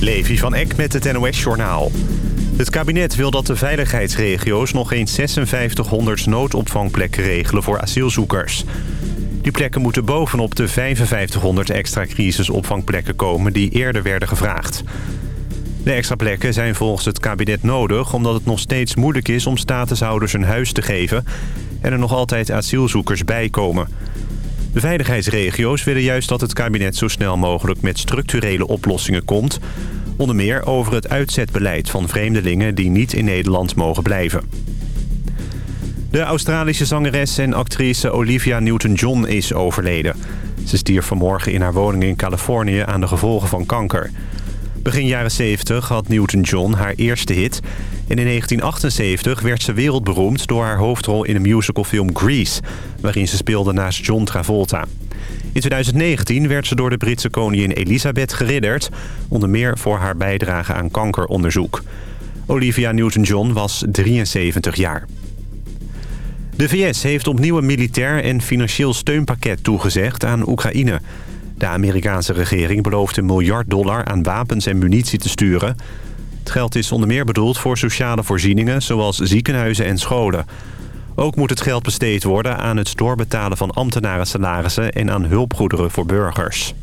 Levi van Eck met het NOS-journaal. Het kabinet wil dat de veiligheidsregio's nog eens 5600 noodopvangplekken regelen voor asielzoekers. Die plekken moeten bovenop de 5500 extra crisisopvangplekken komen die eerder werden gevraagd. De extra plekken zijn volgens het kabinet nodig omdat het nog steeds moeilijk is om statushouders een huis te geven... en er nog altijd asielzoekers bij komen. De veiligheidsregio's willen juist dat het kabinet zo snel mogelijk met structurele oplossingen komt... onder meer over het uitzetbeleid van vreemdelingen die niet in Nederland mogen blijven. De Australische zangeres en actrice Olivia Newton-John is overleden. Ze stierf vanmorgen in haar woning in Californië aan de gevolgen van kanker... Begin jaren 70 had Newton-John haar eerste hit. En in 1978 werd ze wereldberoemd door haar hoofdrol in de musicalfilm Grease... waarin ze speelde naast John Travolta. In 2019 werd ze door de Britse koningin Elisabeth geridderd... onder meer voor haar bijdrage aan kankeronderzoek. Olivia Newton-John was 73 jaar. De VS heeft opnieuw een militair en financieel steunpakket toegezegd aan Oekraïne... De Amerikaanse regering belooft een miljard dollar aan wapens en munitie te sturen. Het geld is onder meer bedoeld voor sociale voorzieningen... zoals ziekenhuizen en scholen. Ook moet het geld besteed worden aan het doorbetalen van ambtenarensalarissen... en aan hulpgoederen voor burgers.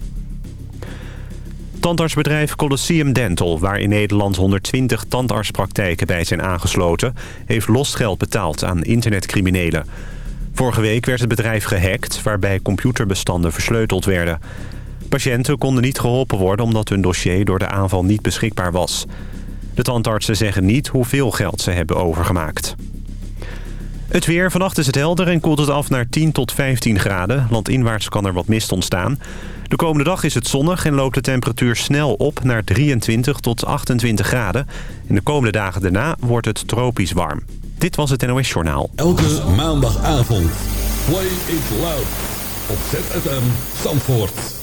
Tandartsbedrijf Colosseum Dental, waar in Nederland 120 tandartspraktijken bij zijn aangesloten... heeft losgeld betaald aan internetcriminelen. Vorige week werd het bedrijf gehackt, waarbij computerbestanden versleuteld werden. Patiënten konden niet geholpen worden omdat hun dossier door de aanval niet beschikbaar was. De tandartsen zeggen niet hoeveel geld ze hebben overgemaakt. Het weer. Vannacht is het helder en koelt het af naar 10 tot 15 graden. Landinwaarts kan er wat mist ontstaan. De komende dag is het zonnig en loopt de temperatuur snel op naar 23 tot 28 graden. En de komende dagen daarna wordt het tropisch warm. Dit was het NOS Journaal. Elke maandagavond. Play it loud. Op ZFM Zandvoort.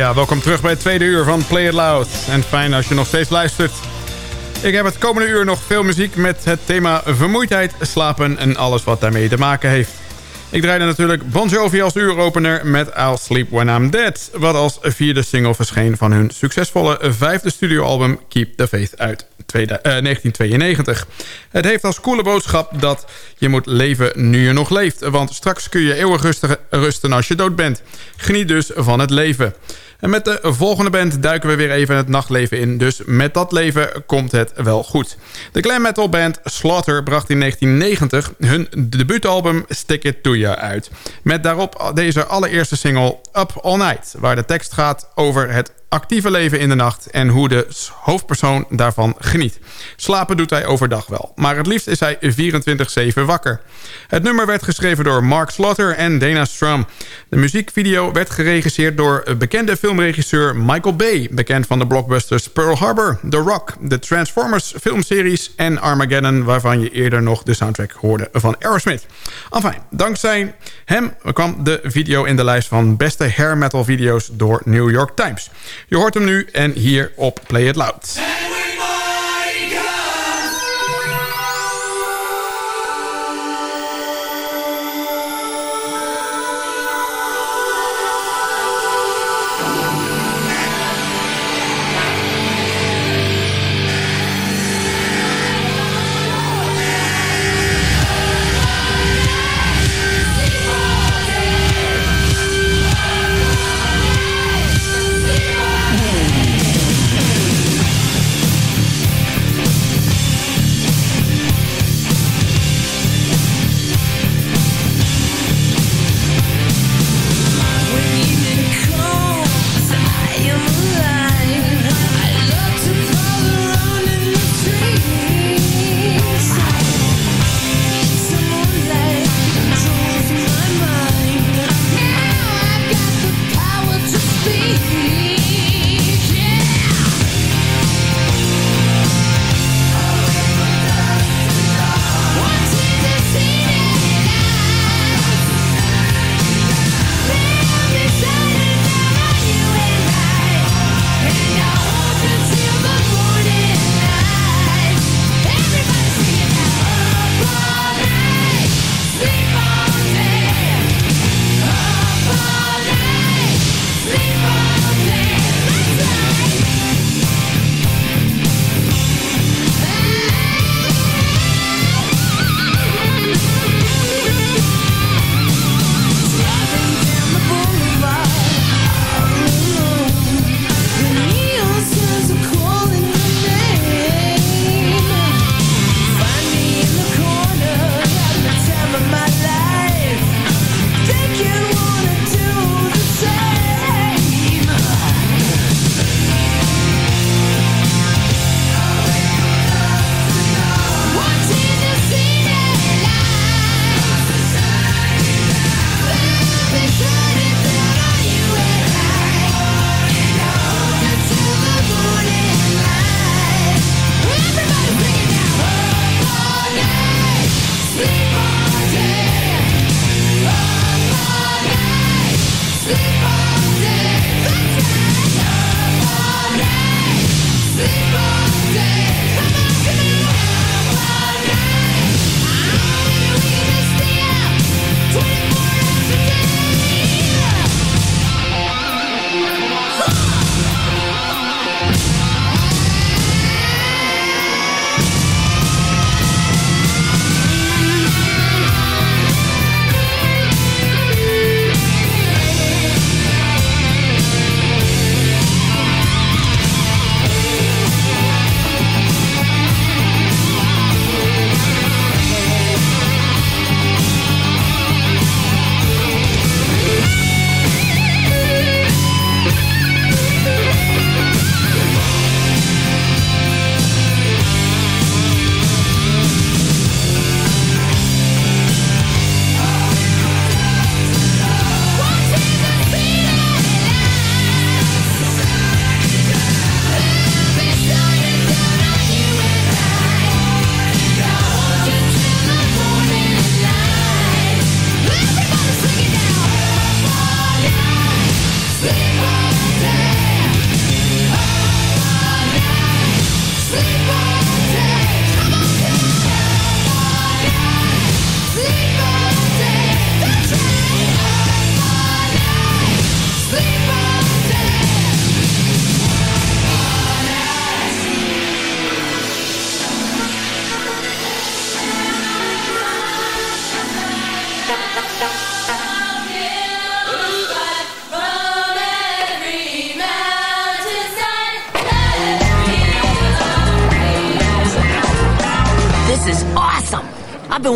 Ja, welkom terug bij het tweede uur van Play It Loud. En fijn als je nog steeds luistert. Ik heb het komende uur nog veel muziek met het thema vermoeidheid, slapen en alles wat daarmee te maken heeft. Ik draaide natuurlijk Bon Jovi als uuropener met I'll Sleep When I'm Dead... wat als vierde single verscheen van hun succesvolle vijfde studioalbum Keep the Faith uit 1992. Eh, het heeft als coole boodschap dat je moet leven nu je nog leeft... want straks kun je eeuwig rusten als je dood bent. Geniet dus van het leven. En met de volgende band duiken we weer even het nachtleven in. Dus met dat leven komt het wel goed. De glam metal band Slaughter bracht in 1990 hun debuutalbum Stick It To You uit. Met daarop deze allereerste single Up All Night. Waar de tekst gaat over het actieve leven in de nacht en hoe de hoofdpersoon daarvan geniet. Slapen doet hij overdag wel, maar het liefst is hij 24-7 wakker. Het nummer werd geschreven door Mark Slaughter en Dana Strum. De muziekvideo werd geregisseerd door bekende filmregisseur Michael Bay... bekend van de blockbusters Pearl Harbor, The Rock... de Transformers filmseries en Armageddon... waarvan je eerder nog de soundtrack hoorde van Aerosmith. Enfin, dankzij hem kwam de video in de lijst van beste hair metal video's door New York Times... Je hoort hem nu en hier op Play It Loud.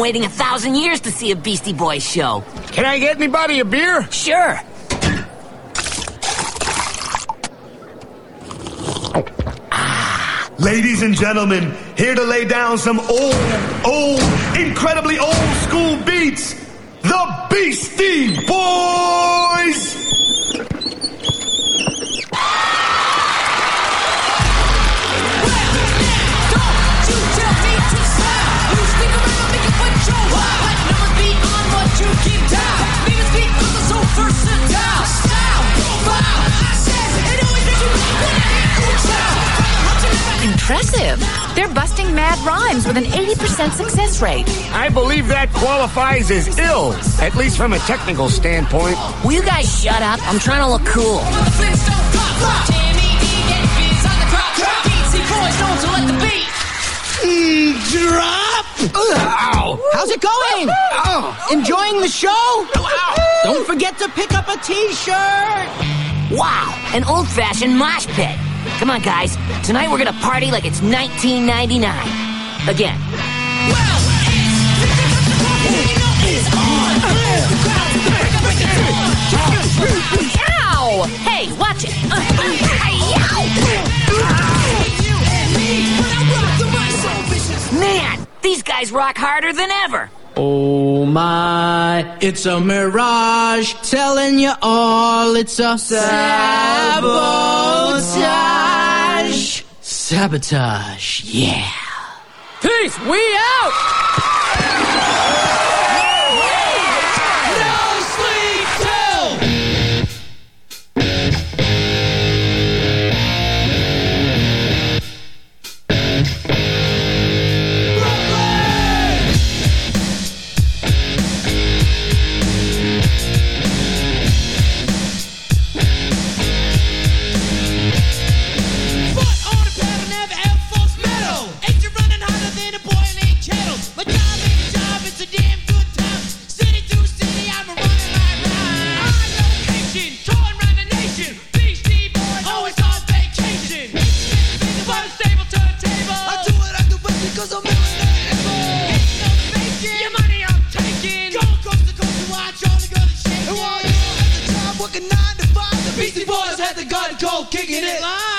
waiting a thousand years to see a Beastie Boys show. Can I get anybody a beer? Sure. Ah. Ladies and gentlemen, here to lay down some old, old, incredibly old school beats, the Beastie Boys! They're busting mad rhymes with an 80% success rate. I believe that qualifies as ill, at least from a technical standpoint. Will you guys shut up? I'm trying to look cool. Drop! Ow. How's it going? Ow. Enjoying the show? Ow. Don't forget to pick up a t shirt! Wow, an old fashioned mosh pit. Come on, guys. Tonight we're gonna party like it's 1999. Again. Ow! Hey, watch it. Uh, uh, These guys rock harder than ever. Oh my, it's a mirage, telling you all it's a sabotage. Sabotage, yeah. Peace, we out! Gold kicking it live.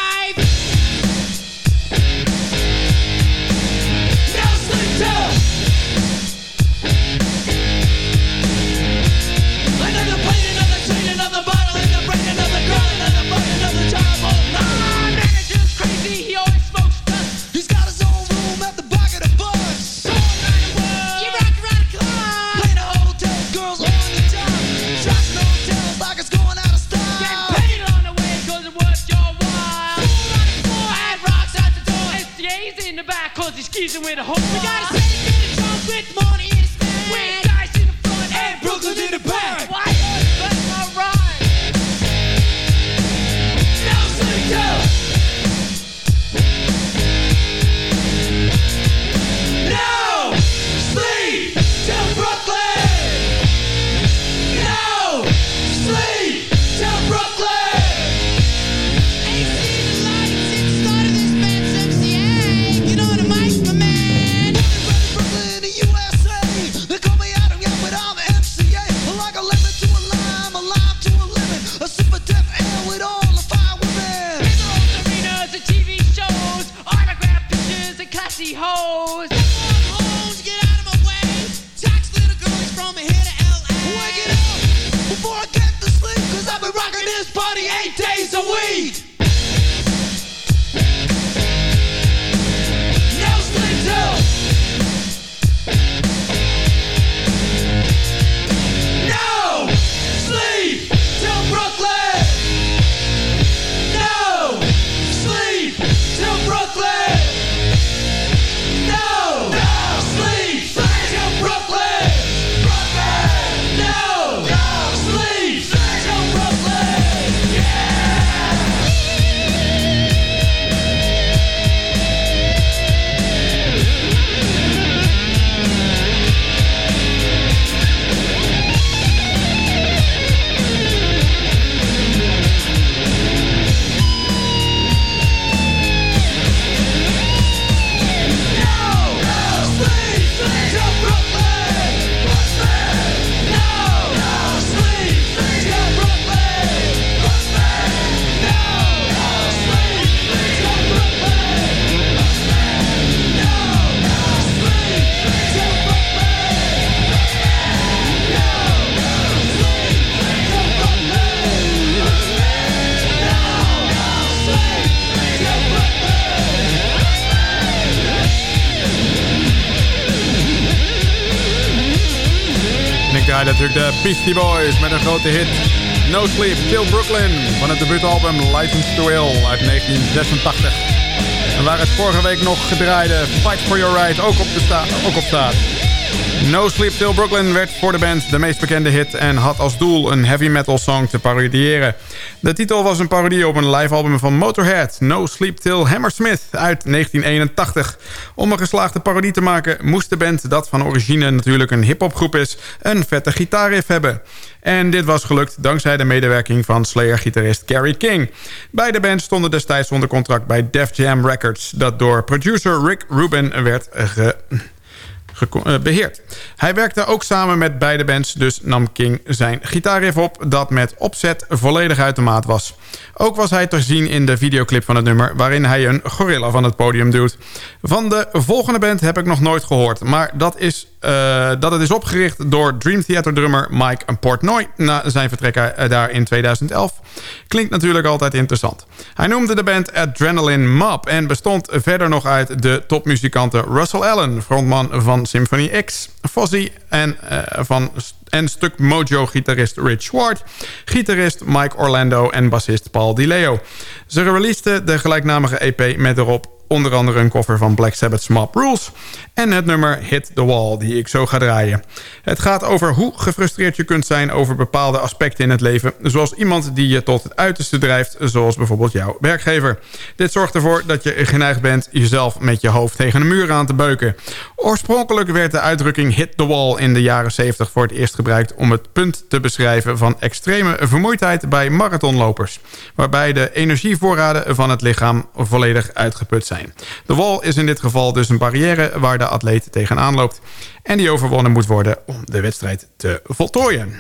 De Beastie Boys met een grote hit. No Sleep Till Brooklyn van het debuutalbum License to Ill uit 1986. En waar het vorige week nog gedraaide Fight for Your Right ook op, ook op staat. No Sleep Till Brooklyn werd voor de band de meest bekende hit... en had als doel een heavy metal song te parodiëren. De titel was een parodie op een livealbum van Motorhead... No Sleep Till Hammersmith uit 1981. Om een geslaagde parodie te maken moest de band... dat van origine natuurlijk een hiphopgroep is... een vette gitaarriff hebben. En dit was gelukt dankzij de medewerking van Slayer-gitarist Gary King. Beide bands stonden destijds onder contract bij Def Jam Records... dat door producer Rick Rubin werd ge beheerd. Hij werkte ook samen met beide bands, dus nam King zijn gitaarriff op... dat met opzet volledig uit de maat was. Ook was hij te zien in de videoclip van het nummer... waarin hij een gorilla van het podium duwt. Van de volgende band heb ik nog nooit gehoord... maar dat, is, uh, dat het is opgericht door Dream Theater drummer Mike Portnoy... na zijn vertrek eh, daar in 2011. Klinkt natuurlijk altijd interessant. Hij noemde de band Adrenaline Mob... en bestond verder nog uit de topmuzikanten Russell Allen... frontman van Symphony X, Fozzy en uh, van en stuk Mojo-gitarist Rich Swart, gitarist Mike Orlando en bassist Paul DiLeo. Ze releasten de gelijknamige EP met erop onder andere een cover van Black Sabbath's Mob Rules... en het nummer Hit the Wall, die ik zo ga draaien. Het gaat over hoe gefrustreerd je kunt zijn over bepaalde aspecten in het leven... zoals iemand die je tot het uiterste drijft, zoals bijvoorbeeld jouw werkgever. Dit zorgt ervoor dat je geneigd bent jezelf met je hoofd tegen een muur aan te beuken. Oorspronkelijk werd de uitdrukking Hit the Wall in de jaren 70 voor het eerst gebruikt... om het punt te beschrijven van extreme vermoeidheid bij marathonlopers... waarbij de energievoorraden van het lichaam volledig uitgeput zijn. De wall is in dit geval dus een barrière waar de atleet tegenaan loopt... en die overwonnen moet worden om de wedstrijd te voltooien.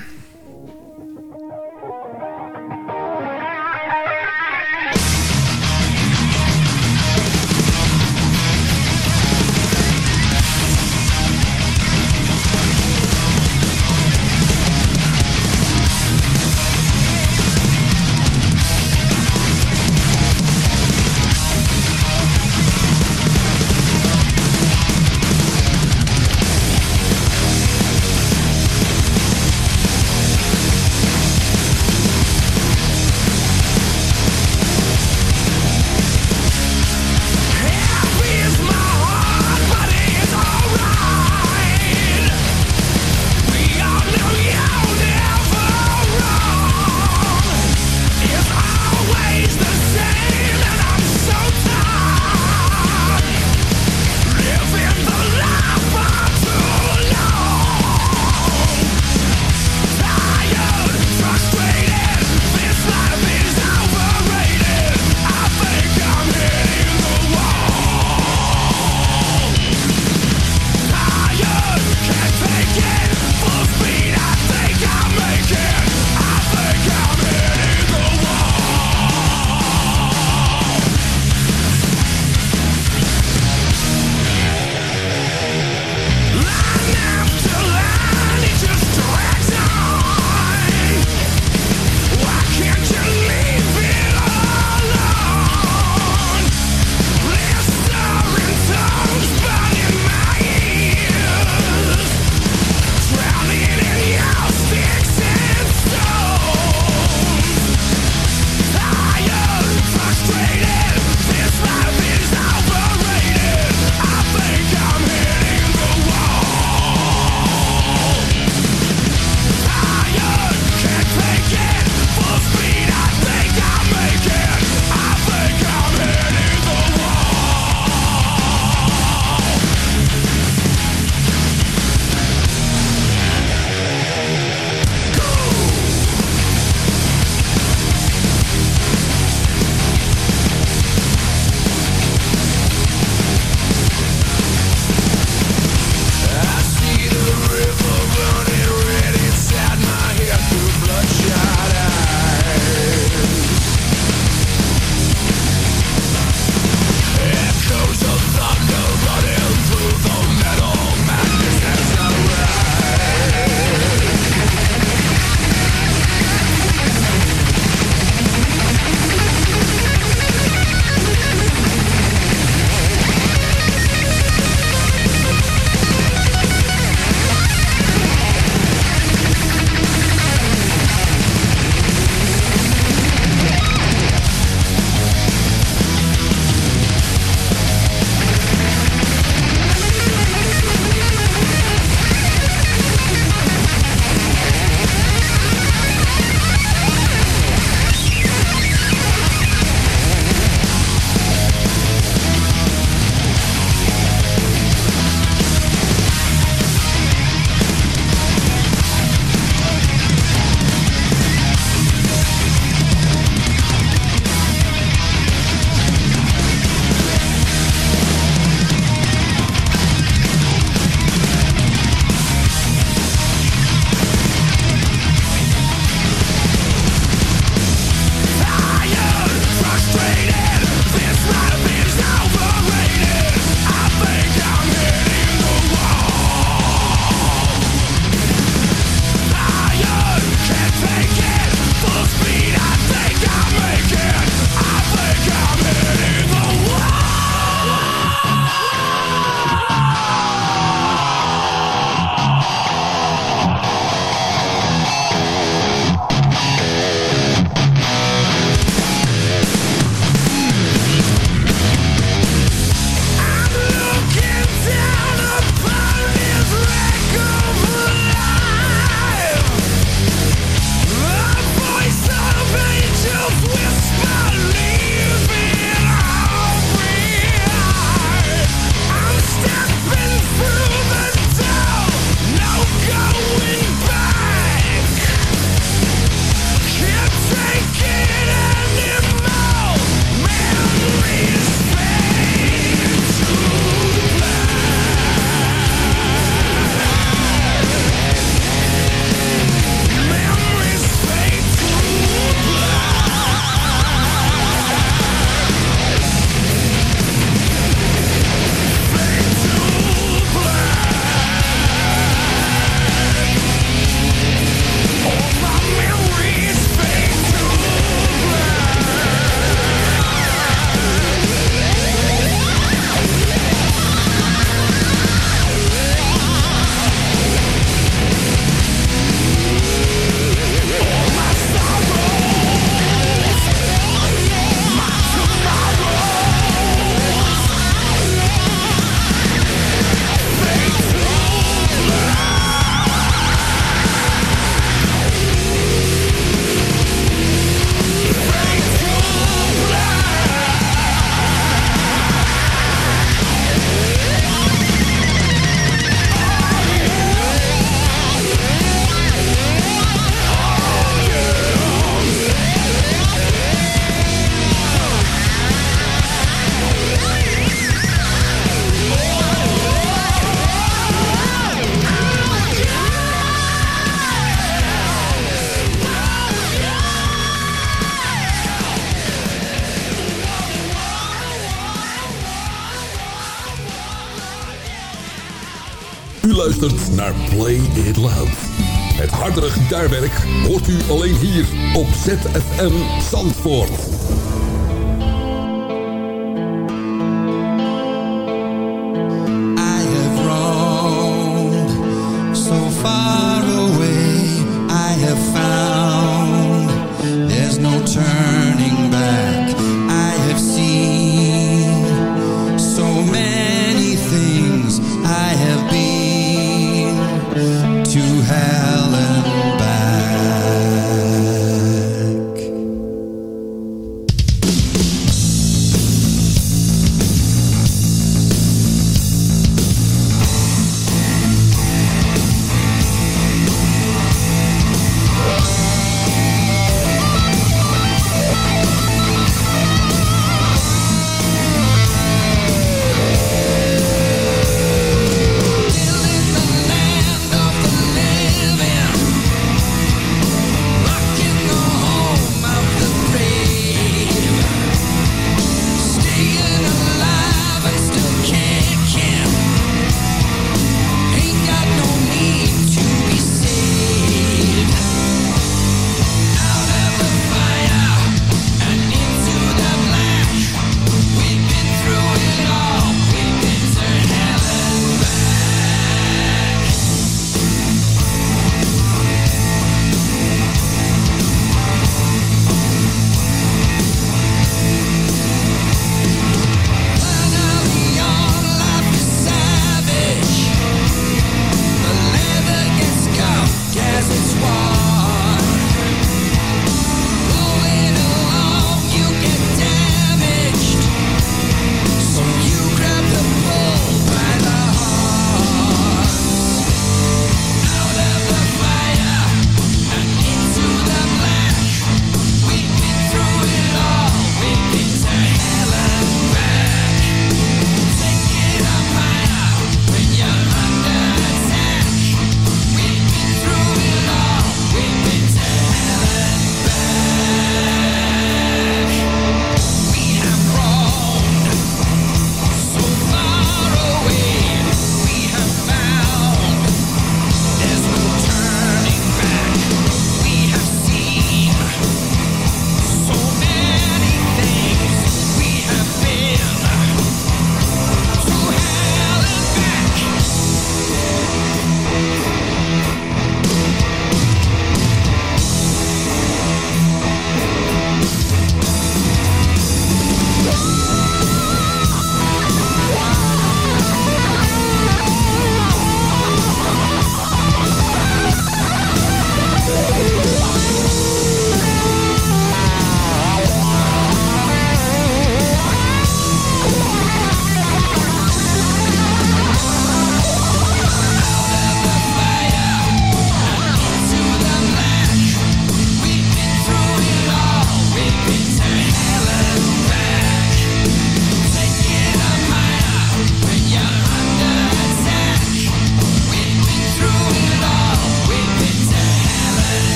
gitaarwerk hoort u alleen hier op ZFM Zandvoort.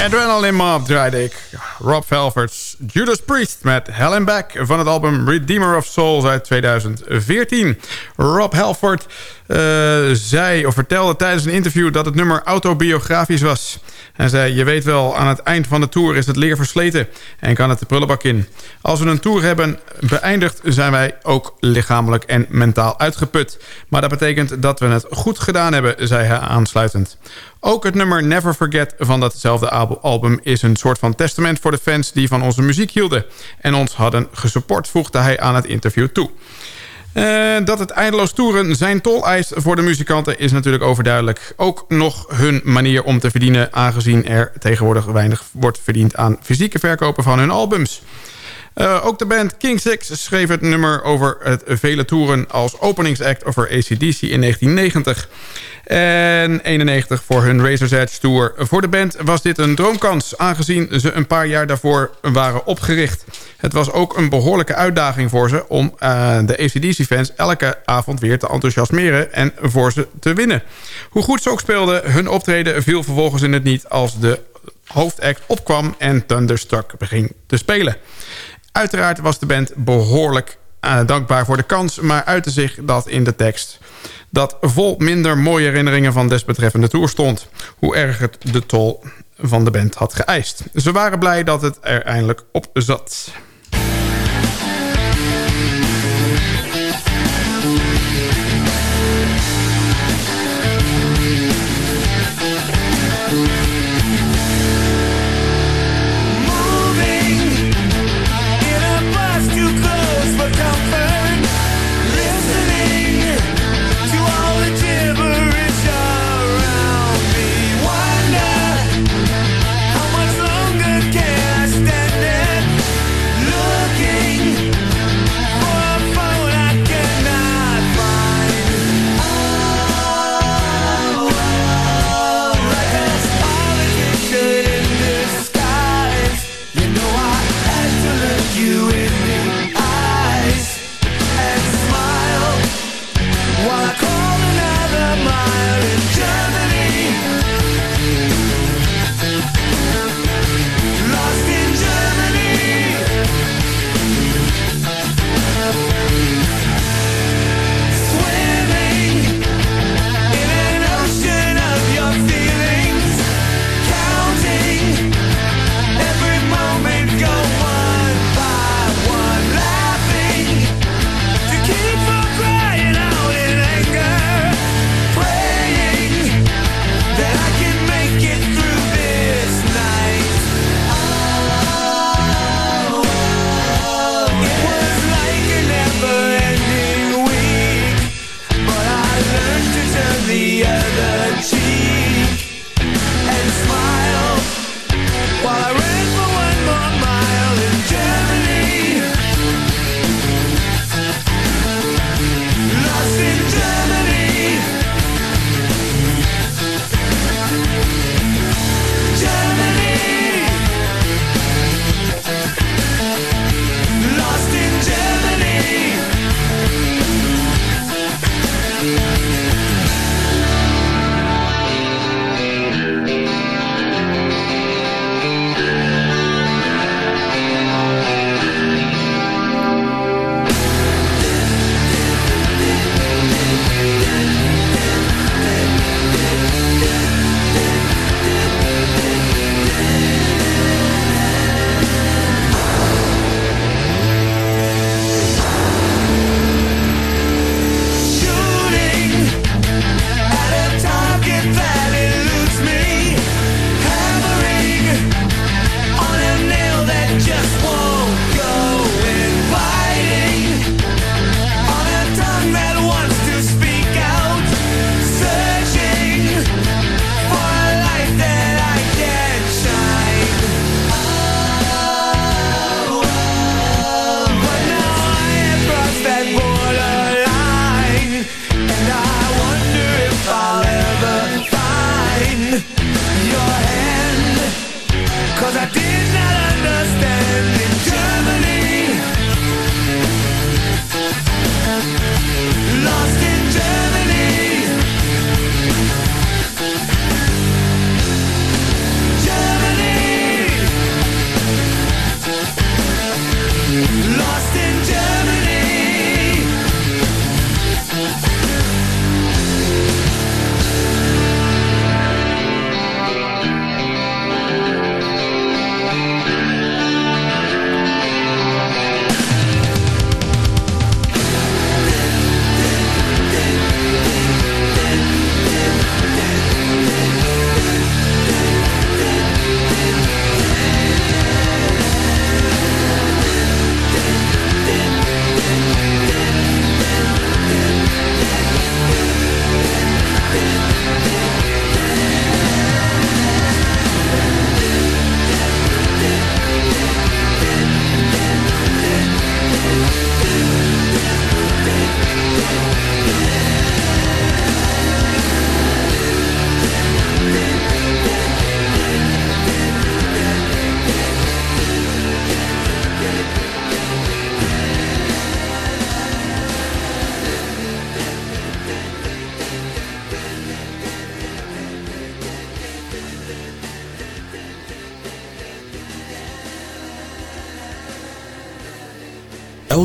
Adrenaline Mob draaide ik. Rob Velvers Judas Priest met Helen Back van het album Redeemer of Souls uit 2014. Rob Halford uh, zei of vertelde tijdens een interview dat het nummer autobiografisch was. Hij zei, je weet wel, aan het eind van de tour is het leer versleten en kan het de prullenbak in. Als we een tour hebben beëindigd zijn wij ook lichamelijk en mentaal uitgeput. Maar dat betekent dat we het goed gedaan hebben, zei hij aansluitend. Ook het nummer Never Forget van datzelfde album is een soort van testament voor de fans die van onze hielden en ons hadden gesupport, voegde hij aan het interview toe. Uh, dat het eindeloos toeren zijn tol eist voor de muzikanten is natuurlijk overduidelijk. Ook nog hun manier om te verdienen aangezien er tegenwoordig weinig wordt verdiend aan fysieke verkopen van hun albums. Uh, ook de band King Six schreef het nummer over het vele toeren als openingsact over ACDC in 1990. En 91 voor hun Razor's Edge Tour. Voor de band was dit een droomkans, aangezien ze een paar jaar daarvoor waren opgericht. Het was ook een behoorlijke uitdaging voor ze om uh, de ACDC-fans elke avond weer te enthousiasmeren en voor ze te winnen. Hoe goed ze ook speelden, hun optreden viel vervolgens in het niet als de hoofdact opkwam en Thunderstruck beging te spelen. Uiteraard was de band behoorlijk uh, dankbaar voor de kans... maar uitte zich dat in de tekst dat vol minder mooie herinneringen van desbetreffende tour stond. Hoe erg het de tol van de band had geëist. Ze waren blij dat het er eindelijk op zat.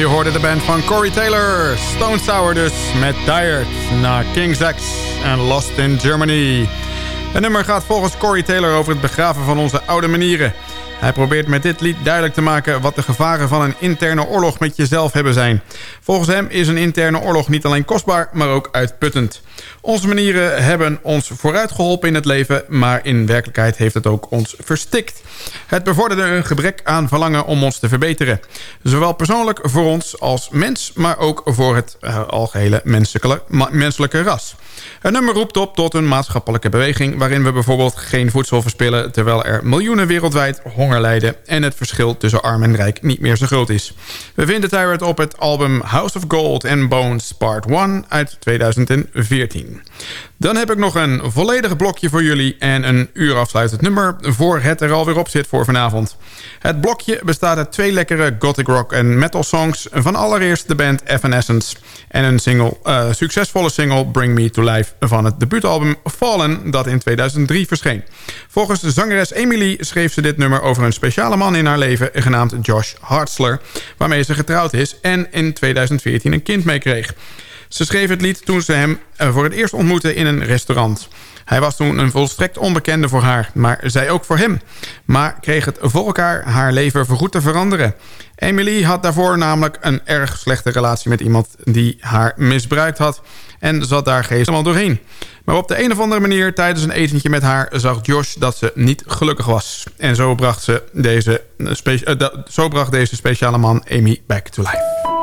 Je hoorde de band van Corey Taylor, Stone Sour dus, met Dired, na King's X en Lost in Germany. Het nummer gaat volgens Corey Taylor over het begraven van onze oude manieren. Hij probeert met dit lied duidelijk te maken wat de gevaren van een interne oorlog met jezelf hebben zijn. Volgens hem is een interne oorlog niet alleen kostbaar, maar ook uitputtend. Onze manieren hebben ons vooruit geholpen in het leven, maar in werkelijkheid heeft het ook ons verstikt. Het bevorderde een gebrek aan verlangen om ons te verbeteren. Zowel persoonlijk voor ons als mens, maar ook voor het uh, algehele menselijke, menselijke ras. Het nummer roept op tot een maatschappelijke beweging... waarin we bijvoorbeeld geen voedsel verspillen... terwijl er miljoenen wereldwijd honger lijden... en het verschil tussen arm en rijk niet meer zo groot is. We vinden Tyrant op het album House of Gold and Bones Part 1 uit 2014. 2014. Dan heb ik nog een volledig blokje voor jullie... en een uur afsluitend nummer voor het er alweer op zit voor vanavond. Het blokje bestaat uit twee lekkere gothic rock en metal songs... van allereerst de band Evanescence... en een single, uh, succesvolle single Bring Me To Life... van het debuutalbum Fallen dat in 2003 verscheen. Volgens de zangeres Emily schreef ze dit nummer over een speciale man in haar leven... genaamd Josh Hartzler, waarmee ze getrouwd is... en in 2014 een kind mee kreeg. Ze schreef het lied toen ze hem eh, voor het eerst ontmoette in een restaurant. Hij was toen een volstrekt onbekende voor haar, maar zij ook voor hem. Maar kreeg het voor elkaar haar leven voorgoed te veranderen. Emily had daarvoor namelijk een erg slechte relatie met iemand die haar misbruikt had... en zat daar helemaal doorheen. Maar op de een of andere manier tijdens een etentje met haar zag Josh dat ze niet gelukkig was. En zo bracht, ze deze, uh, zo bracht deze speciale man Amy back to life.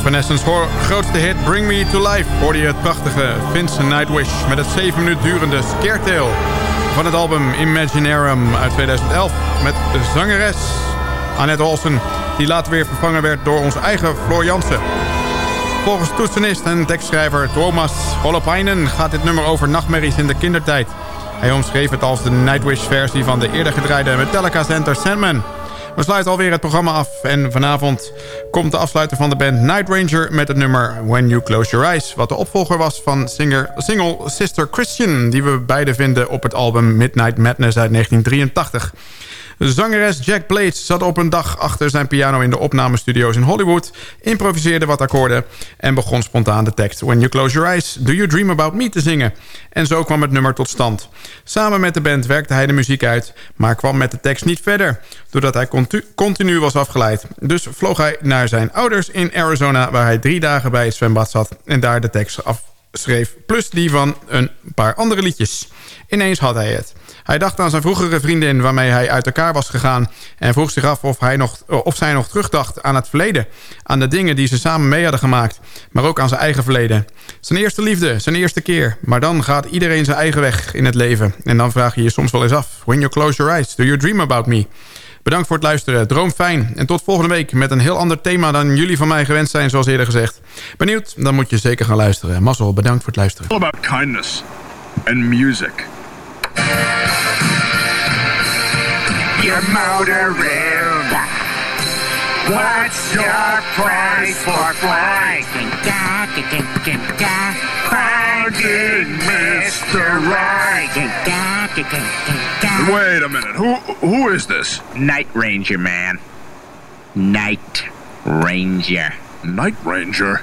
Evanescence voor grootste hit Bring Me To Life... hoorde je het prachtige Vince Nightwish... met het 7 minuut durende Scare Tale van het album Imaginarium uit 2011... met zangeres Annette Olsen... die later weer vervangen werd door onze eigen Floor Jansen. Volgens toetsenist en tekstschrijver Thomas Holopainen... gaat dit nummer over nachtmerries in de kindertijd. Hij omschreef het als de Nightwish-versie van de eerder gedraaide Metallica Center Sandman... We sluiten alweer het programma af en vanavond komt de afsluiter van de band Night Ranger met het nummer When You Close Your Eyes. Wat de opvolger was van singer, single Sister Christian, die we beide vinden op het album Midnight Madness uit 1983. Zangeres Jack Blades zat op een dag achter zijn piano in de opnamestudio's in Hollywood... improviseerde wat akkoorden en begon spontaan de tekst... When you close your eyes, do you dream about me te zingen. En zo kwam het nummer tot stand. Samen met de band werkte hij de muziek uit... maar kwam met de tekst niet verder... doordat hij continu, continu was afgeleid. Dus vloog hij naar zijn ouders in Arizona... waar hij drie dagen bij het zwembad zat en daar de tekst afschreef... plus die van een paar andere liedjes. Ineens had hij het. Hij dacht aan zijn vroegere vriendin waarmee hij uit elkaar was gegaan... en vroeg zich af of, hij nog, of zij nog terugdacht aan het verleden. Aan de dingen die ze samen mee hadden gemaakt. Maar ook aan zijn eigen verleden. Zijn eerste liefde, zijn eerste keer. Maar dan gaat iedereen zijn eigen weg in het leven. En dan vraag je je soms wel eens af... When you close your eyes, do you dream about me? Bedankt voor het luisteren. Droom fijn. En tot volgende week met een heel ander thema dan jullie van mij gewend zijn, zoals eerder gezegd. Benieuwd? Dan moet je zeker gaan luisteren. Mazzel, bedankt voor het luisteren. All about kindness and music. Your. What's your price for flight? Finding Mr. Right. Wait a minute. Who who is this? Night Ranger, man. Night Ranger. Night Ranger.